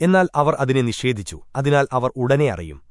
എന്നാൽ അവർ അതിനെ നിഷേധിച്ചു അതിനാൽ അവർ ഉടനെ അറിയും.